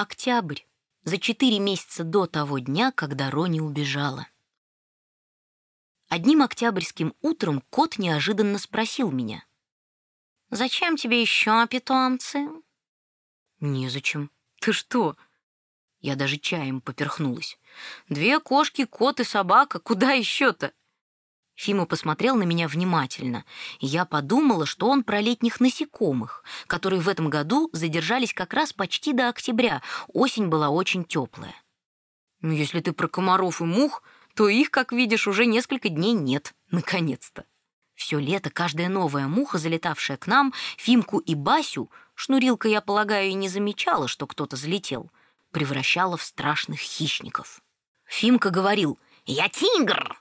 Октябрь. За четыре месяца до того дня, когда Рони убежала. Одним октябрьским утром кот неожиданно спросил меня. «Зачем тебе еще питомцы?» «Незачем. Ты что?» Я даже чаем поперхнулась. «Две кошки, кот и собака. Куда еще-то?» Фима посмотрел на меня внимательно, и я подумала, что он про летних насекомых, которые в этом году задержались как раз почти до октября. Осень была очень теплая. «Ну, если ты про комаров и мух, то их, как видишь, уже несколько дней нет. Наконец-то!» Все лето каждая новая муха, залетавшая к нам, Фимку и Басю, шнурилка, я полагаю, и не замечала, что кто-то залетел, превращала в страшных хищников. Фимка говорил «Я тигр!»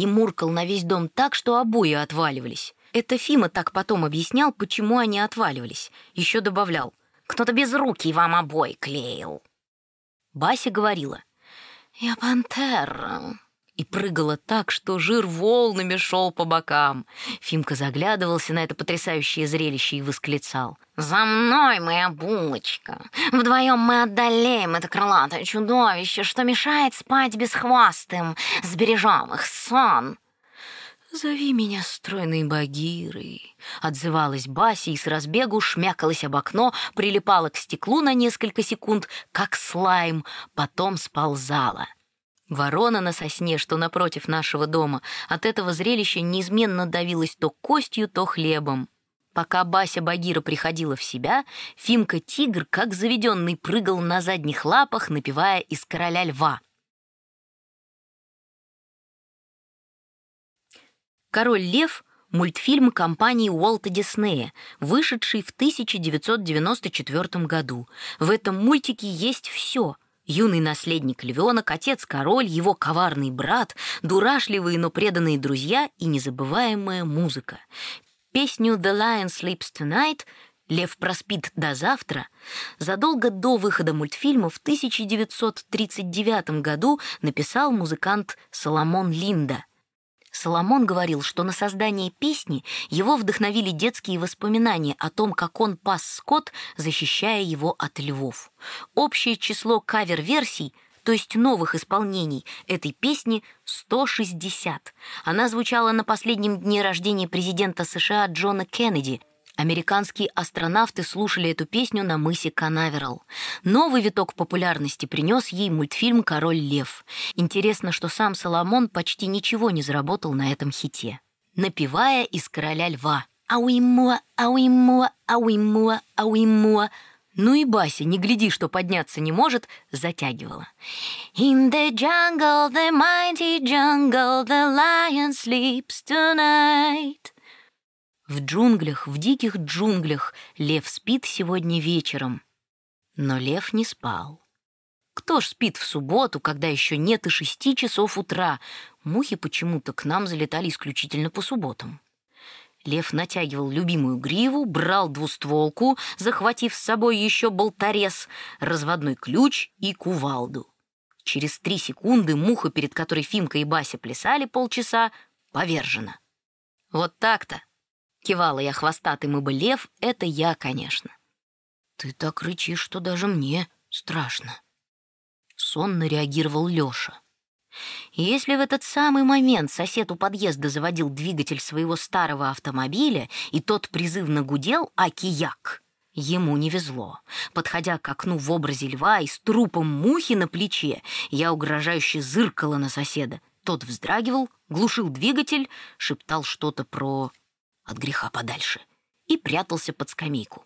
И муркал на весь дом так, что обои отваливались. Это Фима так потом объяснял, почему они отваливались. Еще добавлял «Кто-то без руки вам обои клеил». Бася говорила «Я пантера» и прыгала так, что жир волнами шел по бокам. Фимка заглядывался на это потрясающее зрелище и восклицал. «За мной, моя булочка! Вдвоем мы одолеем это крылатое чудовище, что мешает спать бесхвостым, сбережем их сон!» «Зови меня стройной Багирой», — отзывалась Бася и с разбегу шмякалась об окно, прилипала к стеклу на несколько секунд, как слайм, потом сползала — Ворона на сосне, что напротив нашего дома, от этого зрелища неизменно давилась то костью, то хлебом. Пока Бася Багира приходила в себя, Фимка-тигр, как заведенный, прыгал на задних лапах, напевая из «Короля льва». «Король лев» — мультфильм компании Уолта Диснея, вышедший в 1994 году. В этом мультике есть все — Юный наследник львенок, отец-король, его коварный брат, дурашливые, но преданные друзья и незабываемая музыка. Песню «The Lion Sleeps Tonight» «Лев проспит до завтра» задолго до выхода мультфильма в 1939 году написал музыкант Соломон Линда — Соломон говорил, что на создание песни его вдохновили детские воспоминания о том, как он пас скот, защищая его от львов. Общее число кавер-версий то есть новых исполнений этой песни 160. Она звучала на последнем дне рождения президента США Джона Кеннеди Американские астронавты слушали эту песню на мысе Канаверал. Новый виток популярности принес ей мультфильм «Король лев». Интересно, что сам Соломон почти ничего не заработал на этом хите. Напевая из «Короля льва». «Ауимуа, ауимуа, ауимуа, ауимуа». Ну и Бася, не гляди, что подняться не может, затягивала. In the jungle, the mighty jungle, the lion sleeps tonight. В джунглях, в диких джунглях лев спит сегодня вечером. Но лев не спал. Кто ж спит в субботу, когда еще нет и шести часов утра? Мухи почему-то к нам залетали исключительно по субботам. Лев натягивал любимую гриву, брал двустволку, захватив с собой еще болторез, разводной ключ и кувалду. Через три секунды муха, перед которой Фимка и Бася плясали полчаса, повержена. Вот так-то. Кивала я хвостатым, ибо лев — это я, конечно. Ты так рычишь, что даже мне страшно. Сонно реагировал Лёша. Если в этот самый момент сосед у подъезда заводил двигатель своего старого автомобиля, и тот призывно гудел «Акияк», Ему не везло. Подходя к окну в образе льва и с трупом мухи на плече, я угрожающе зыркала на соседа. Тот вздрагивал, глушил двигатель, шептал что-то про от греха подальше и прятался под скамейку.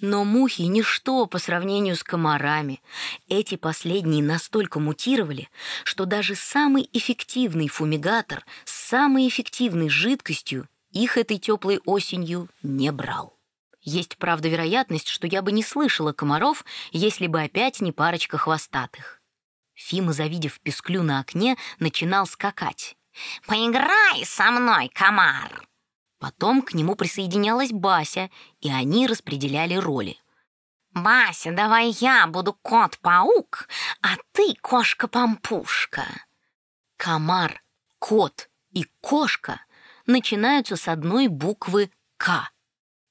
Но мухи — ничто по сравнению с комарами. Эти последние настолько мутировали, что даже самый эффективный фумигатор с самой эффективной жидкостью их этой теплой осенью не брал. Есть, правда, вероятность, что я бы не слышала комаров, если бы опять не парочка хвостатых. Фима, завидев песклю на окне, начинал скакать. «Поиграй со мной, комар!» Потом к нему присоединялась Бася, и они распределяли роли. «Бася, давай я буду кот-паук, а ты кошка-пампушка». Комар, кот и кошка начинаются с одной буквы «К».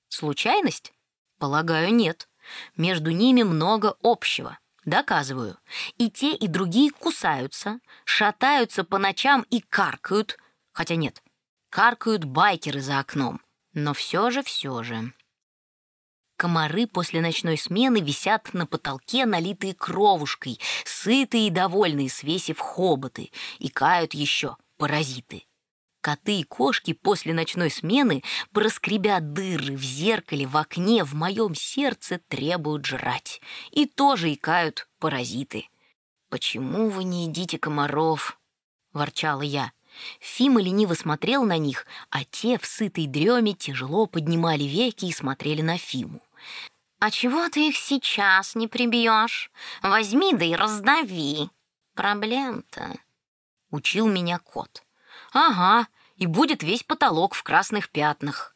Случайность? Полагаю, нет. Между ними много общего. Доказываю. И те, и другие кусаются, шатаются по ночам и каркают. Хотя нет, каркают байкеры за окном. Но все же, все же. Комары после ночной смены висят на потолке, налитые кровушкой, сытые и довольные, свесив хоботы, и кают еще паразиты. Коты и кошки после ночной смены, проскребя дыры в зеркале, в окне, в моем сердце требуют жрать. И тоже икают паразиты. «Почему вы не едите комаров?» — ворчала я. Фима лениво смотрел на них, а те в сытой дреме тяжело поднимали веки и смотрели на Фиму. «А чего ты их сейчас не прибьешь? Возьми да и раздави. Проблем-то...» — учил меня кот. «Ага, и будет весь потолок в красных пятнах».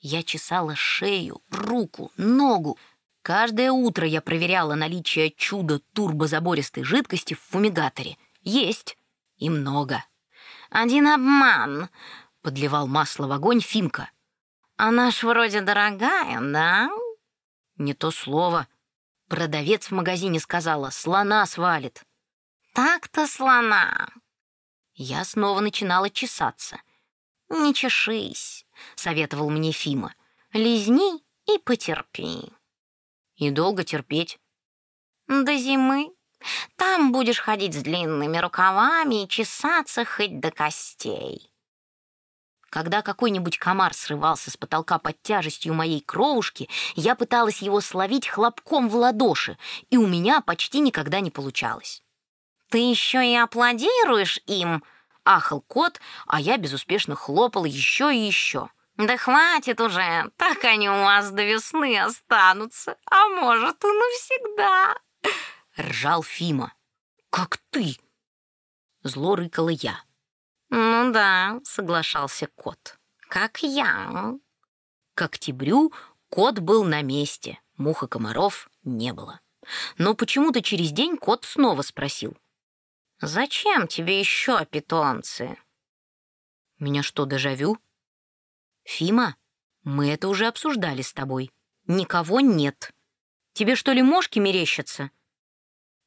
Я чесала шею, руку, ногу. Каждое утро я проверяла наличие чуда турбозабористой жидкости в фумигаторе. Есть. И много. «Один обман», — подливал масло в огонь Фимка. «Она ж вроде дорогая, да?» «Не то слово. Продавец в магазине сказала, слона свалит». «Так-то слона», я снова начинала чесаться. «Не чешись», — советовал мне Фима. «Лизни и потерпи». «И долго терпеть?» «До зимы. Там будешь ходить с длинными рукавами и чесаться хоть до костей». Когда какой-нибудь комар срывался с потолка под тяжестью моей кровушки, я пыталась его словить хлопком в ладоши, и у меня почти никогда не получалось. «Ты еще и аплодируешь им!» — ахал кот, а я безуспешно хлопал еще и еще. «Да хватит уже, так они у вас до весны останутся, а может и навсегда!» — ржал Фима. «Как ты!» — зло рыкала я. «Ну да», — соглашался кот, — «как я». К октябрю кот был на месте, мух и комаров не было. Но почему-то через день кот снова спросил. Зачем тебе еще питомцы? Меня что, дежавю? Фима, мы это уже обсуждали с тобой. Никого нет. Тебе что ли мошки мерещатся?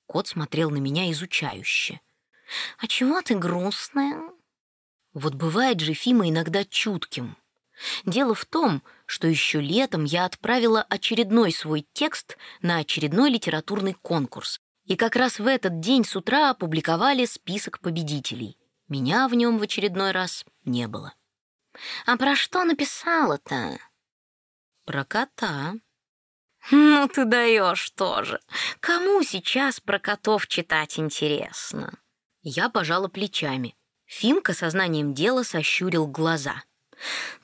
Кот смотрел на меня изучающе. А чего ты грустная? Вот бывает же Фима иногда чутким. Дело в том, что еще летом я отправила очередной свой текст на очередной литературный конкурс, и как раз в этот день с утра опубликовали список победителей. Меня в нем в очередной раз не было. «А про что написала-то?» «Про кота». «Ну ты даешь тоже. Кому сейчас про котов читать интересно?» Я пожала плечами. Фимка сознанием дела сощурил глаза.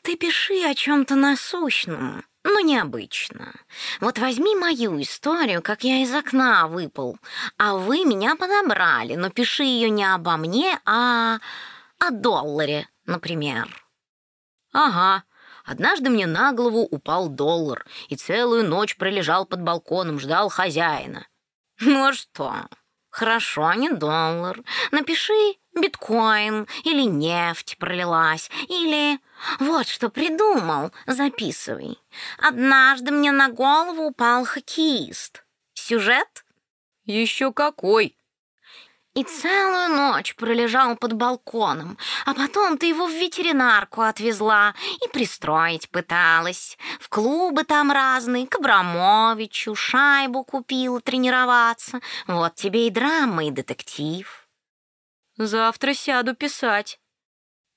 «Ты пиши о чем-то насущном ну, необычно. Вот возьми мою историю, как я из окна выпал, а вы меня подобрали, но пиши ее не обо мне, а о долларе, например. Ага, однажды мне на голову упал доллар и целую ночь пролежал под балконом, ждал хозяина. Ну а что? Хорошо, не доллар. Напиши биткоин или нефть пролилась, или... Вот что придумал, записывай. Однажды мне на голову упал хоккеист. Сюжет? Еще какой? И целую ночь пролежал под балконом, а потом ты его в ветеринарку отвезла и пристроить пыталась. В клубы там разные, к Абрамовичу, шайбу купила тренироваться. Вот тебе и драма, и детектив. Завтра сяду писать.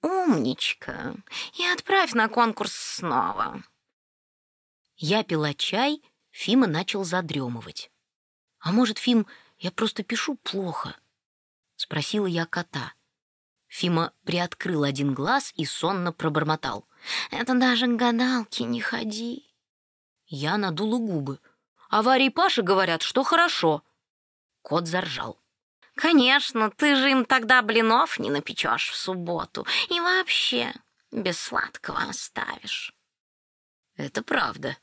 Умничка. И отправь на конкурс снова. Я пила чай, Фима начал задремывать. А может, Фим, я просто пишу плохо? Спросила я кота. Фима приоткрыл один глаз и сонно пробормотал. «Это даже к гадалке не ходи». Я надула губы. А Варя и Паша говорят, что хорошо. Кот заржал. Конечно, ты же им тогда блинов не напечешь в субботу. И вообще без сладкого оставишь. Это правда.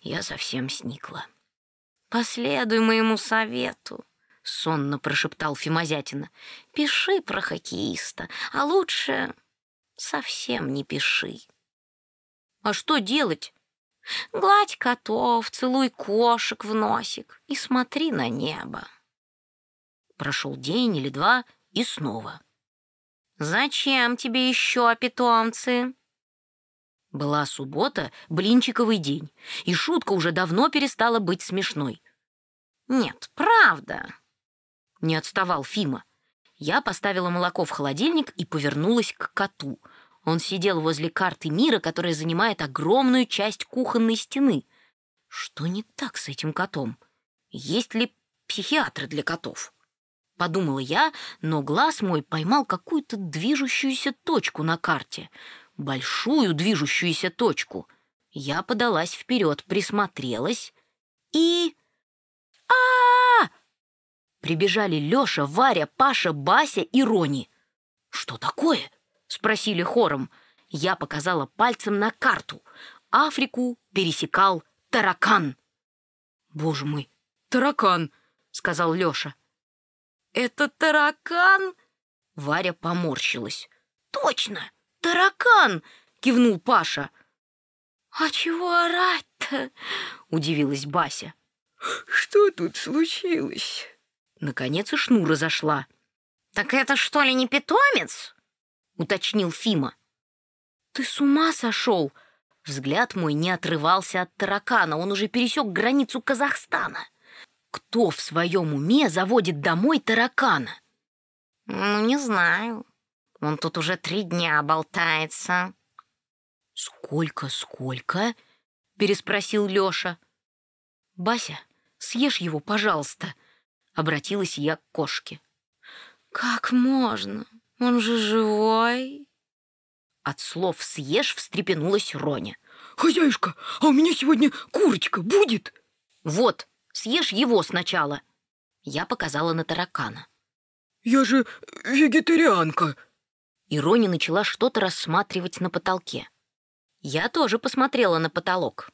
Я совсем сникла. Последуй моему совету, сонно прошептал Фимозятина. Пиши про хоккеиста, а лучше совсем не пиши. А что делать? Гладь котов, целуй кошек в носик и смотри на небо. Прошел день или два, и снова. «Зачем тебе еще питомцы?» Была суббота, блинчиковый день, и шутка уже давно перестала быть смешной. «Нет, правда», — не отставал Фима. Я поставила молоко в холодильник и повернулась к коту. Он сидел возле карты мира, которая занимает огромную часть кухонной стены. Что не так с этим котом? Есть ли психиатры для котов? Подумала я, но глаз мой поймал какую-то движущуюся точку на карте. Большую движущуюся точку. Я подалась вперед, присмотрелась и... а, -а, -а, Прибежали Лёша, Варя, Паша, Бася и Рони. «Что такое?» — спросили хором. Я показала пальцем на карту. Африку пересекал таракан. «Боже мой, таракан!» — сказал Лёша. «Это таракан?» Варя поморщилась. «Точно, таракан!» — кивнул Паша. «А чего орать-то?» — удивилась Бася. «Что тут случилось?» Наконец и шнура зашла. «Так это что ли не питомец?» — уточнил Фима. «Ты с ума сошел?» Взгляд мой не отрывался от таракана, он уже пересек границу Казахстана. Кто в своем уме заводит домой таракана? Ну, не знаю. Он тут уже три дня болтается. Сколько, сколько? Переспросил Лёша. Бася, съешь его, пожалуйста. Обратилась я к кошке. Как можно? Он же живой. От слов «съешь» встрепенулась Роня. «Хозяюшка, а у меня сегодня курочка будет?» «Вот, Съешь его сначала». Я показала на таракана. «Я же вегетарианка». И Рони начала что-то рассматривать на потолке. Я тоже посмотрела на потолок.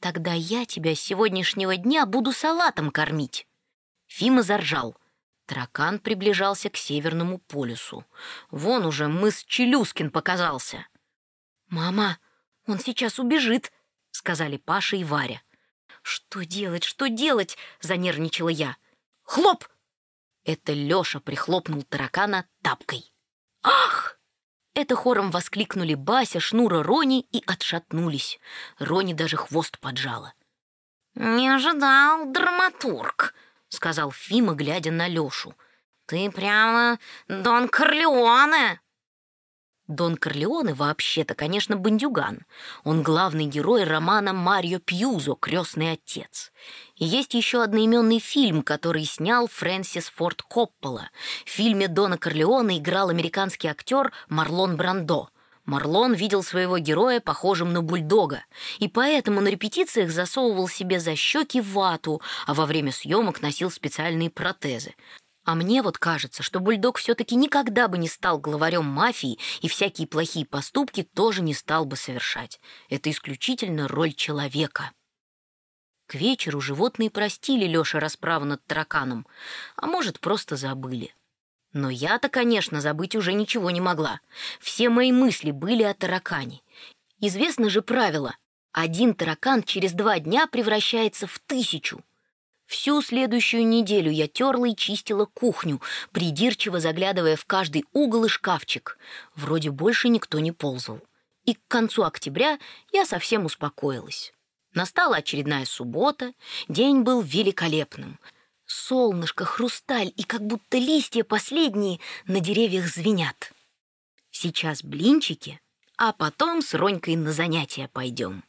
«Тогда я тебя с сегодняшнего дня буду салатом кормить». Фима заржал. Таракан приближался к Северному полюсу. Вон уже мыс Челюскин показался. «Мама, он сейчас убежит», — сказали Паша и Варя. «Что делать, что делать?» — занервничала я. «Хлоп!» Это Лёша прихлопнул таракана тапкой. «Ах!» Это хором воскликнули Бася, Шнура, Рони и отшатнулись. Рони даже хвост поджала. «Не ожидал, драматург», — сказал Фима, глядя на Лёшу. «Ты прямо Дон Корлеоне!» Дон Корлеоне вообще-то, конечно, бандюган. Он главный герой романа Марио Пьюзо «Крестный отец». И есть еще одноименный фильм, который снял Фрэнсис Форд Коппола. В фильме Дона Корлеоне играл американский актер Марлон Брандо. Марлон видел своего героя похожим на бульдога, и поэтому на репетициях засовывал себе за щеки вату, а во время съемок носил специальные протезы. А мне вот кажется, что бульдог все-таки никогда бы не стал главарем мафии и всякие плохие поступки тоже не стал бы совершать. Это исключительно роль человека. К вечеру животные простили Лёше расправу над тараканом, а может, просто забыли. Но я-то, конечно, забыть уже ничего не могла. Все мои мысли были о таракане. Известно же правило — один таракан через два дня превращается в тысячу — Всю следующую неделю я терла и чистила кухню, придирчиво заглядывая в каждый угол и шкафчик. Вроде больше никто не ползал. И к концу октября я совсем успокоилась. Настала очередная суббота, день был великолепным. Солнышко, хрусталь и как будто листья последние на деревьях звенят. Сейчас блинчики, а потом с Ронькой на занятия пойдем.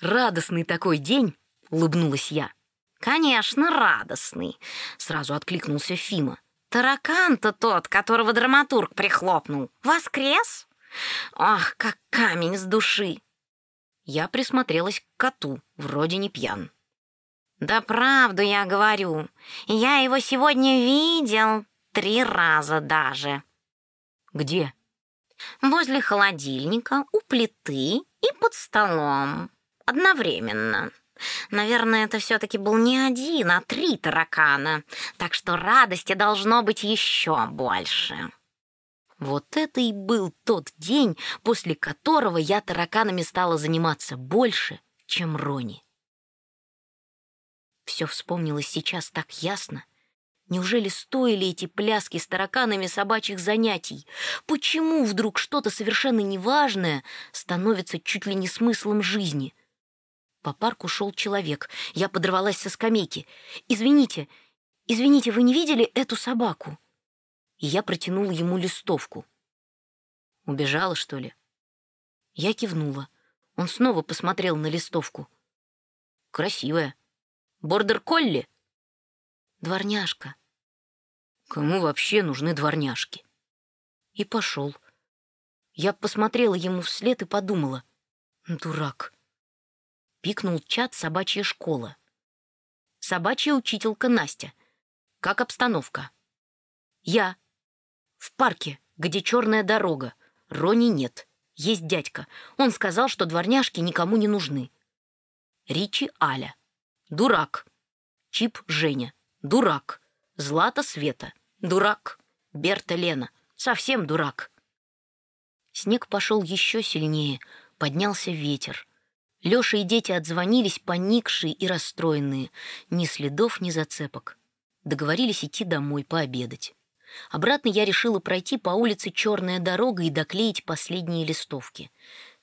Радостный такой день, улыбнулась я. «Конечно, радостный», — сразу откликнулся Фима. «Таракан-то тот, которого драматург прихлопнул, воскрес? Ах, как камень с души!» Я присмотрелась к коту, вроде не пьян. «Да правду я говорю. Я его сегодня видел три раза даже». «Где?» «Возле холодильника, у плиты и под столом. Одновременно». Наверное, это все-таки был не один, а три таракана, так что радости должно быть еще больше. Вот это и был тот день, после которого я тараканами стала заниматься больше чем Рони. Все вспомнилось сейчас так ясно. Неужели стоили эти пляски с тараканами собачьих занятий? Почему вдруг что-то совершенно неважное становится чуть ли не смыслом жизни? По парку шел человек. Я подорвалась со скамейки. «Извините, извините, вы не видели эту собаку?» И я протянула ему листовку. Убежала, что ли? Я кивнула. Он снова посмотрел на листовку. Красивая. Бордер-колли? Дворняжка. Кому вообще нужны дворняжки? И пошел. Я посмотрела ему вслед и подумала. Дурак. Пикнул чат «Собачья школа». Собачья учителька Настя. Как обстановка? Я. В парке, где черная дорога. Рони нет. Есть дядька. Он сказал, что дворняжки никому не нужны. Ричи Аля. Дурак. Чип Женя. Дурак. Злата Света. Дурак. Берта Лена. Совсем дурак. Снег пошел еще сильнее. Поднялся ветер. Леша и дети отзвонились, поникшие и расстроенные. Ни следов, ни зацепок. Договорились идти домой пообедать. Обратно я решила пройти по улице «Черная дорога» и доклеить последние листовки.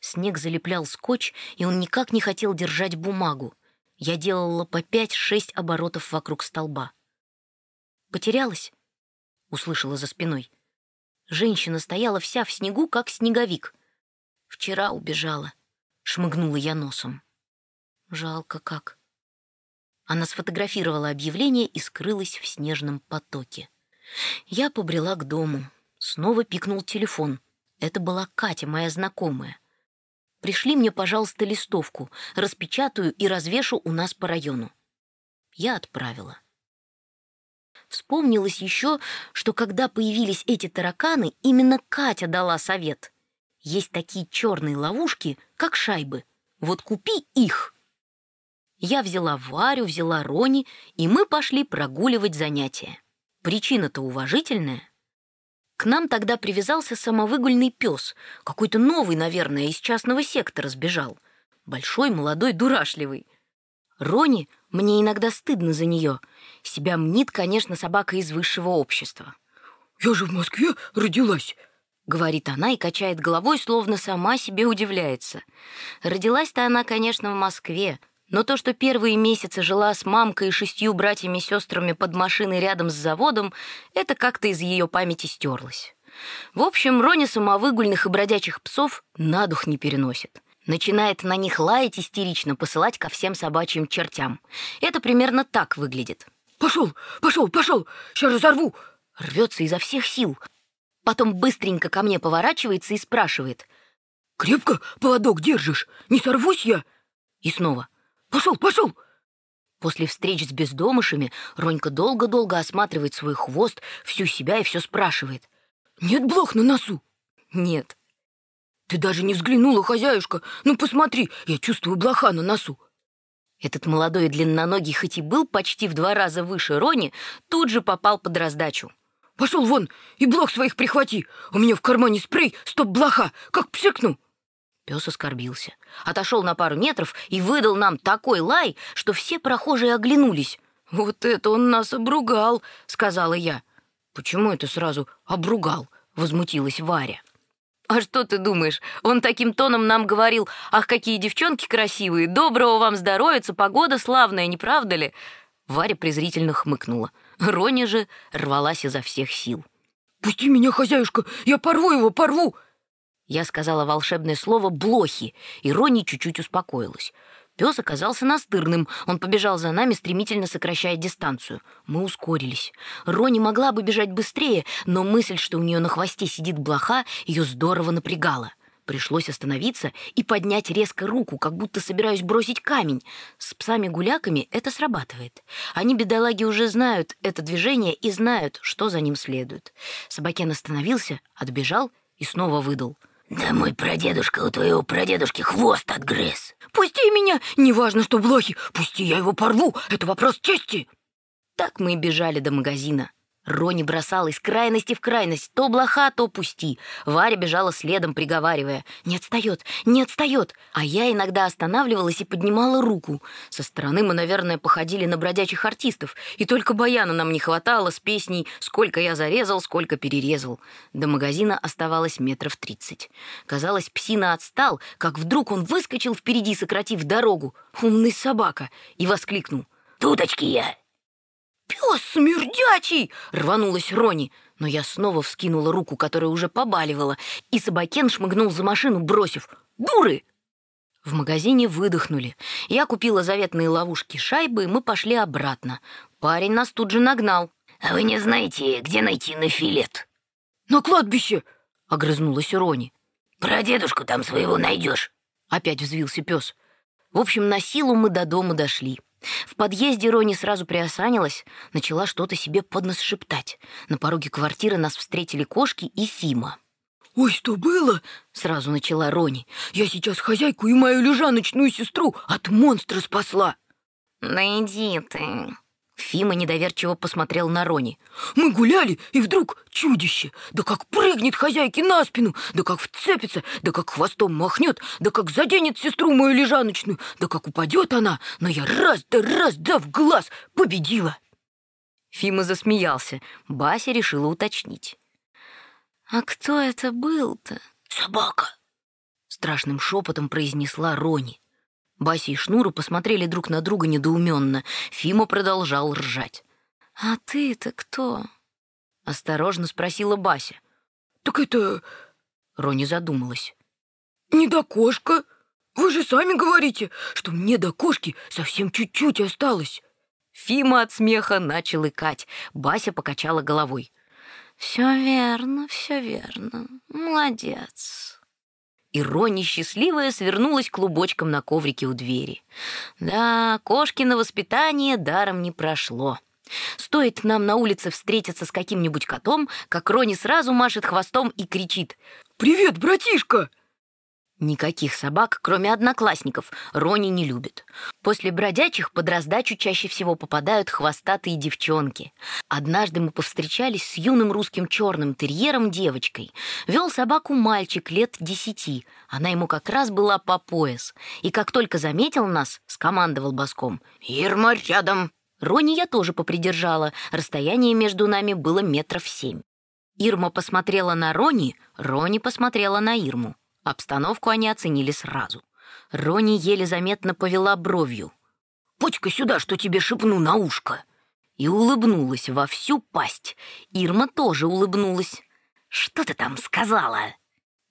Снег залеплял скотч, и он никак не хотел держать бумагу. Я делала по пять-шесть оборотов вокруг столба. «Потерялась?» — услышала за спиной. Женщина стояла вся в снегу, как снеговик. «Вчера убежала», — шмыгнула я носом. «Жалко как». Она сфотографировала объявление и скрылась в снежном потоке. Я побрела к дому. Снова пикнул телефон. Это была Катя, моя знакомая. Пришли мне, пожалуйста, листовку, распечатаю и развешу у нас по району. Я отправила. Вспомнилось еще, что когда появились эти тараканы, именно Катя дала совет. Есть такие черные ловушки, как шайбы. Вот купи их. Я взяла Варю, взяла Рони, и мы пошли прогуливать занятия. Причина-то уважительная. К нам тогда привязался самовыгульный пес, какой-то новый, наверное, из частного сектора сбежал. Большой, молодой, дурашливый. Рони, мне иногда стыдно за нее. Себя мнит, конечно, собака из высшего общества. «Я же в Москве родилась», — говорит она и качает головой, словно сама себе удивляется. Родилась-то она, конечно, в Москве, но то, что первые месяцы жила с мамкой и шестью братьями-сестрами под машиной рядом с заводом, это как-то из ее памяти стерлось. В общем, Роня самовыгульных и бродячих псов на дух не переносит. Начинает на них лаять истерично, посылать ко всем собачьим чертям. Это примерно так выглядит. «Пошел, пошел, пошел! Сейчас разорву!» Рвется изо всех сил. Потом быстренько ко мне поворачивается и спрашивает. «Крепко поводок держишь? Не сорвусь я?» И снова. Пошел, пошел!» После встреч с бездомышами Ронька долго-долго осматривает свой хвост, всю себя и все спрашивает. «Нет блох на носу?» «Нет». «Ты даже не взглянула, хозяюшка. Ну, посмотри, я чувствую блоха на носу». Этот молодой длинноногий, хоть и был почти в два раза выше Рони, тут же попал под раздачу. «Пошел вон и блох своих прихвати. У меня в кармане спрей, стоп-блоха, как псикну». Пес оскорбился, отошел на пару метров и выдал нам такой лай, что все прохожие оглянулись. «Вот это он нас обругал», — сказала я. «Почему это сразу обругал?» — возмутилась Варя. «А что ты думаешь? Он таким тоном нам говорил, ах, какие девчонки красивые, доброго вам здоровья, погода славная, не правда ли?» Варя презрительно хмыкнула. Рони же рвалась изо всех сил. «Пусти меня, хозяюшка, я порву его, порву!» Я сказала волшебное слово «блохи», и Ронни чуть-чуть успокоилась. Пес оказался настырным. Он побежал за нами, стремительно сокращая дистанцию. Мы ускорились. Рони могла бы бежать быстрее, но мысль, что у нее на хвосте сидит блоха, ее здорово напрягала. Пришлось остановиться и поднять резко руку, как будто собираюсь бросить камень. С псами-гуляками это срабатывает. Они, бедолаги, уже знают это движение и знают, что за ним следует. Собакен остановился, отбежал и снова выдал — да мой прадедушка у твоего прадедушки хвост отгрыз. Пусти меня! Неважно, что блохи. Пусти, я его порву. Это вопрос чести. Так мы и бежали до магазина. Рони бросала из крайности в крайность, то блоха, то пусти. Варя бежала следом, приговаривая «Не отстает, не отстает!» А я иногда останавливалась и поднимала руку. Со стороны мы, наверное, походили на бродячих артистов, и только баяна нам не хватало с песней «Сколько я зарезал, сколько перерезал». До магазина оставалось метров тридцать. Казалось, псина отстал, как вдруг он выскочил впереди, сократив дорогу. Умный собака! И воскликнул Туточки я. «Пес смердячий!» — рванулась Рони. Но я снова вскинула руку, которая уже побаливала, и собакен шмыгнул за машину, бросив «Дуры!». В магазине выдохнули. Я купила заветные ловушки шайбы, и мы пошли обратно. Парень нас тут же нагнал. А вы не знаете, где найти нафилет? На кладбище! Огрызнулась Рони. Про дедушку там своего найдешь. Опять взвился пес. В общем, на силу мы до дома дошли. В подъезде Рони сразу приосанилась, начала что-то себе под нос шептать. На пороге квартиры нас встретили кошки и Фима. «Ой, что было?» — сразу начала Рони. «Я сейчас хозяйку и мою лежаночную сестру от монстра спасла!» «Да иди ты!» Фима недоверчиво посмотрел на Рони. «Мы гуляли, и вдруг чудище! Да как прыгнет хозяйке на спину! Да как вцепится! Да как хвостом махнет! Да как заденет сестру мою лежаночную! Да как упадет она! Но я раз да раз да в глаз победила!» Фима засмеялся. Бася решила уточнить. «А кто это был-то?» «Собака!» Страшным шепотом произнесла Рони. Бася и Шнура посмотрели друг на друга недоуменно. Фима продолжал ржать. «А ты-то кто?» — осторожно спросила Бася. «Так это...» — Рони задумалась. «Не до кошка. Вы же сами говорите, что мне до кошки совсем чуть-чуть осталось». Фима от смеха начал икать. Бася покачала головой. «Все верно, все верно. Молодец». И Ронни, счастливая, свернулась клубочком на коврике у двери. Да, кошкино воспитание даром не прошло. Стоит нам на улице встретиться с каким-нибудь котом, как Рони сразу машет хвостом и кричит «Привет, братишка!» Никаких собак, кроме одноклассников, Рони не любит. После бродячих под раздачу чаще всего попадают хвостатые девчонки. Однажды мы повстречались с юным русским черным терьером девочкой. Вел собаку мальчик лет десяти. Она ему как раз была по пояс. И как только заметил нас, скомандовал боском «Ирма рядом!». Рони я тоже попридержала. Расстояние между нами было метров семь. Ирма посмотрела на Рони, Рони посмотрела на Ирму. Обстановку они оценили сразу. Рони еле заметно повела бровью. «Почка сюда, что тебе шепну на ушко!» И улыбнулась во всю пасть. Ирма тоже улыбнулась. «Что ты там сказала?»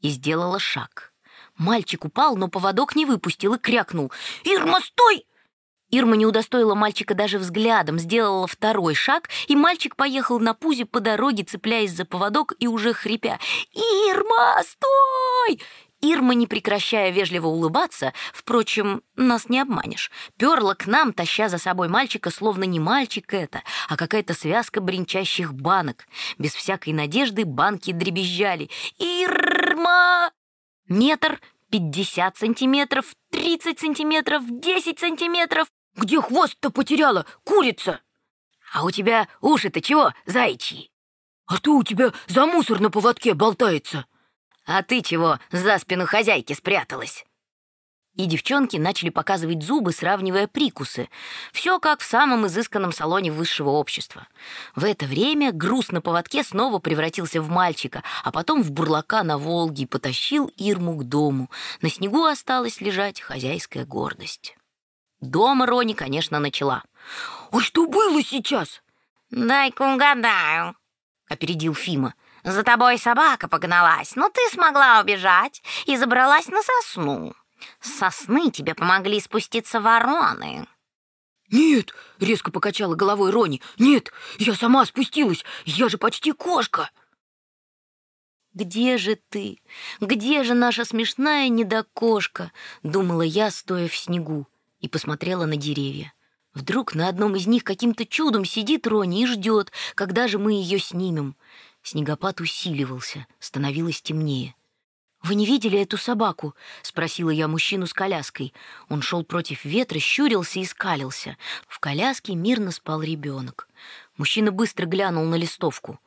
И сделала шаг. Мальчик упал, но поводок не выпустил и крякнул. «Ирма, стой!» Ирма не удостоила мальчика даже взглядом, сделала второй шаг, и мальчик поехал на пузе по дороге, цепляясь за поводок и уже хрипя. «Ирма, стой!» Ирма, не прекращая вежливо улыбаться, впрочем, нас не обманешь, перла к нам, таща за собой мальчика, словно не мальчик это, а какая-то связка бренчащих банок. Без всякой надежды банки дребезжали. «Ирма!» Метр, пятьдесят сантиметров, тридцать сантиметров, десять сантиметров. «Где хвост-то потеряла, курица?» «А у тебя уши-то чего, зайчьи?» «А что у тебя за мусор на поводке болтается?» А ты чего за спину хозяйки спряталась?» И девчонки начали показывать зубы, сравнивая прикусы. Все как в самом изысканном салоне высшего общества. В это время груз на поводке снова превратился в мальчика, а потом в бурлака на Волге и потащил Ирму к дому. На снегу осталась лежать хозяйская гордость. Дома Рони, конечно, начала. «Ой, что было сейчас?» «Дай-ка угадаю», — опередил Фима. За тобой собака погналась, но ты смогла убежать и забралась на сосну. С сосны тебе помогли спуститься вороны». «Нет!» — резко покачала головой Рони. «Нет! Я сама спустилась! Я же почти кошка!» «Где же ты? Где же наша смешная недокошка?» — думала я, стоя в снегу, и посмотрела на деревья. Вдруг на одном из них каким-то чудом сидит Рони и ждет, когда же мы ее снимем. Снегопад усиливался, становилось темнее. «Вы не видели эту собаку?» — спросила я мужчину с коляской. Он шел против ветра, щурился и скалился. В коляске мирно спал ребенок. Мужчина быстро глянул на листовку.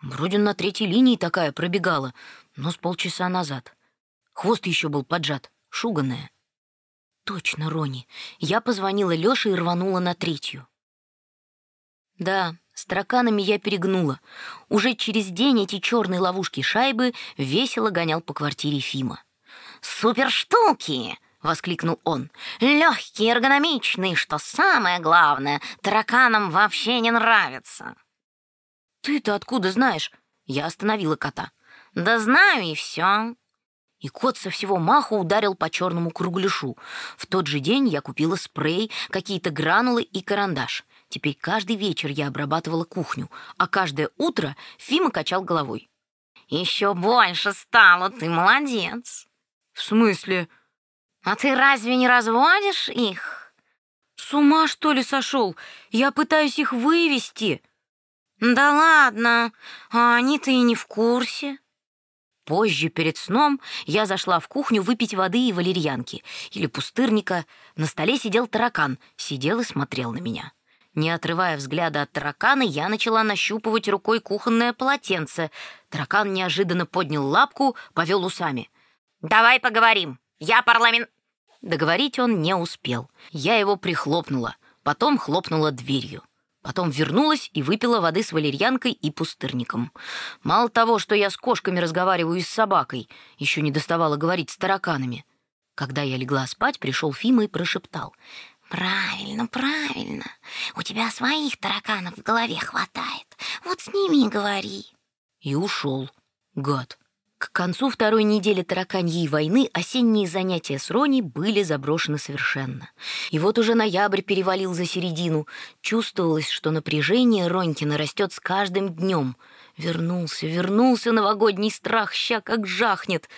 Вроде на третьей линии такая пробегала, но с полчаса назад. Хвост еще был поджат, шуганная. Точно, Рони. Я позвонила Лёше и рванула на третью. Да, с я перегнула. Уже через день эти черные ловушки шайбы весело гонял по квартире Фима. «Супер штуки!» — воскликнул он. «Легкие, эргономичные, что самое главное, тараканам вообще не нравятся». «Ты-то откуда знаешь?» Я остановила кота. «Да знаю и все. И кот со всего маху ударил по черному кругляшу. В тот же день я купила спрей, какие-то гранулы и карандаш. Теперь каждый вечер я обрабатывала кухню, а каждое утро Фима качал головой. «Еще больше стало, ты молодец!» «В смысле?» «А ты разве не разводишь их?» «С ума, что ли, сошел? Я пытаюсь их вывести!» «Да ладно, а они-то и не в курсе!» Позже, перед сном, я зашла в кухню выпить воды и валерьянки или пустырника. На столе сидел таракан, сидел и смотрел на меня. Не отрывая взгляда от таракана, я начала нащупывать рукой кухонное полотенце. Таракан неожиданно поднял лапку, повел усами. «Давай поговорим. Я парламент...» Договорить он не успел. Я его прихлопнула, потом хлопнула дверью. Потом вернулась и выпила воды с валерьянкой и пустырником. Мало того, что я с кошками разговариваю и с собакой, еще не доставала говорить с тараканами. Когда я легла спать, пришел Фима и прошептал. «Правильно, правильно. У тебя своих тараканов в голове хватает. Вот с ними и говори». И ушел. Гад. К концу второй недели тараканьей войны осенние занятия с Рони были заброшены совершенно. И вот уже ноябрь перевалил за середину. Чувствовалось, что напряжение Ронькина растет с каждым днем. Вернулся, вернулся новогодний страх, ща как жахнет.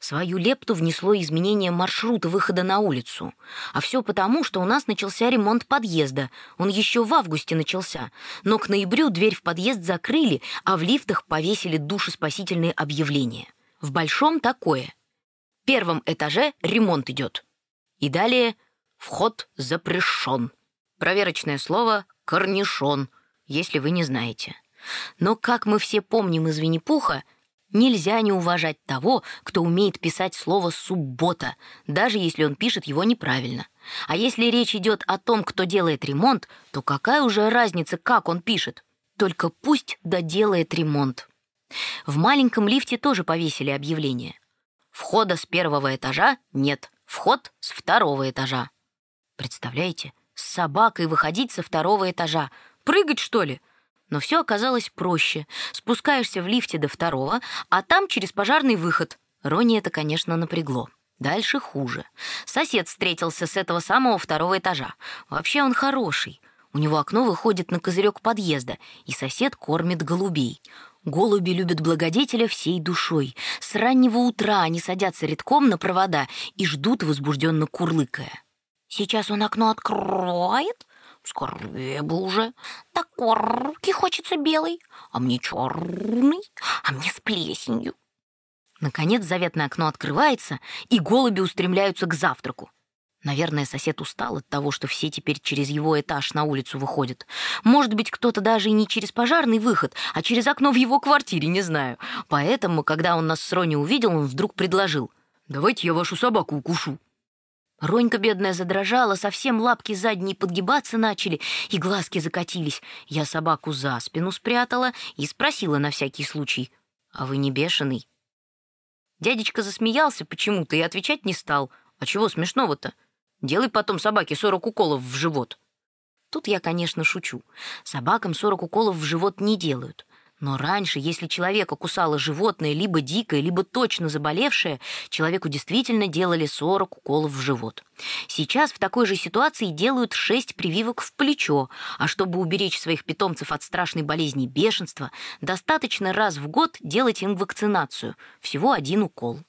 Свою лепту внесло изменение маршрута выхода на улицу. А все потому, что у нас начался ремонт подъезда. Он еще в августе начался. Но к ноябрю дверь в подъезд закрыли, а в лифтах повесили душеспасительные объявления. В большом такое. В первом этаже ремонт идет. И далее вход запрещен. Проверочное слово «корнишон», если вы не знаете. Но, как мы все помним из Винни-Пуха, Нельзя не уважать того, кто умеет писать слово «суббота», даже если он пишет его неправильно. А если речь идет о том, кто делает ремонт, то какая уже разница, как он пишет? Только пусть доделает ремонт. В маленьком лифте тоже повесили объявление. Входа с первого этажа нет, вход с второго этажа. Представляете, с собакой выходить со второго этажа. Прыгать, что ли? Но все оказалось проще. Спускаешься в лифте до второго, а там через пожарный выход. Рони это, конечно, напрягло. Дальше хуже. Сосед встретился с этого самого второго этажа. Вообще он хороший. У него окно выходит на козырек подъезда, и сосед кормит голубей. Голуби любят благодетеля всей душой. С раннего утра они садятся редком на провода и ждут, возбужденно курлыкая. «Сейчас он окно откроет, Скорее бы уже. Так корки хочется белый, а мне черный, а мне с плесенью. Наконец заветное окно открывается, и голуби устремляются к завтраку. Наверное, сосед устал от того, что все теперь через его этаж на улицу выходят. Может быть, кто-то даже и не через пожарный выход, а через окно в его квартире, не знаю. Поэтому, когда он нас с Рони увидел, он вдруг предложил. «Давайте я вашу собаку укушу». Ронька бедная задрожала, совсем лапки задние подгибаться начали, и глазки закатились. Я собаку за спину спрятала и спросила на всякий случай, «А вы не бешеный?» Дядечка засмеялся почему-то и отвечать не стал. «А чего смешного-то? Делай потом собаке сорок уколов в живот». Тут я, конечно, шучу. Собакам сорок уколов в живот не делают. Но раньше, если человека кусало животное, либо дикое, либо точно заболевшее, человеку действительно делали 40 уколов в живот. Сейчас в такой же ситуации делают 6 прививок в плечо, а чтобы уберечь своих питомцев от страшной болезни бешенства, достаточно раз в год делать им вакцинацию, всего один укол.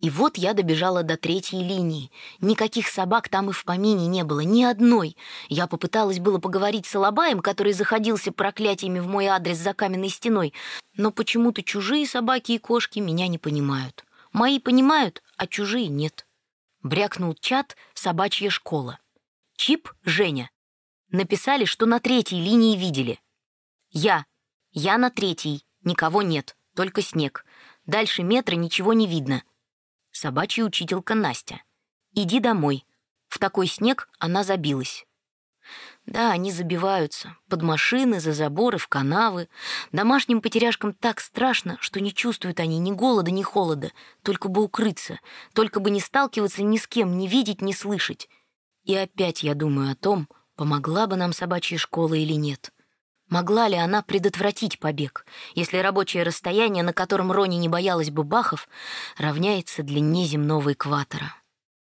И вот я добежала до третьей линии. Никаких собак там и в помине не было, ни одной. Я попыталась было поговорить с Алабаем, который заходился проклятиями в мой адрес за каменной стеной, но почему-то чужие собаки и кошки меня не понимают. Мои понимают, а чужие нет. Брякнул чат «Собачья школа». Чип Женя. Написали, что на третьей линии видели. Я. Я на третьей. Никого нет, только снег. Дальше метра ничего не видно собачья учителька Настя. «Иди домой». В такой снег она забилась. Да, они забиваются. Под машины, за заборы, в канавы. Домашним потеряшкам так страшно, что не чувствуют они ни голода, ни холода. Только бы укрыться, только бы не сталкиваться ни с кем, не видеть, не слышать. И опять я думаю о том, помогла бы нам собачья школа или нет. Могла ли она предотвратить побег, если рабочее расстояние, на котором Рони не боялась бы Бахов, равняется длине земного экватора?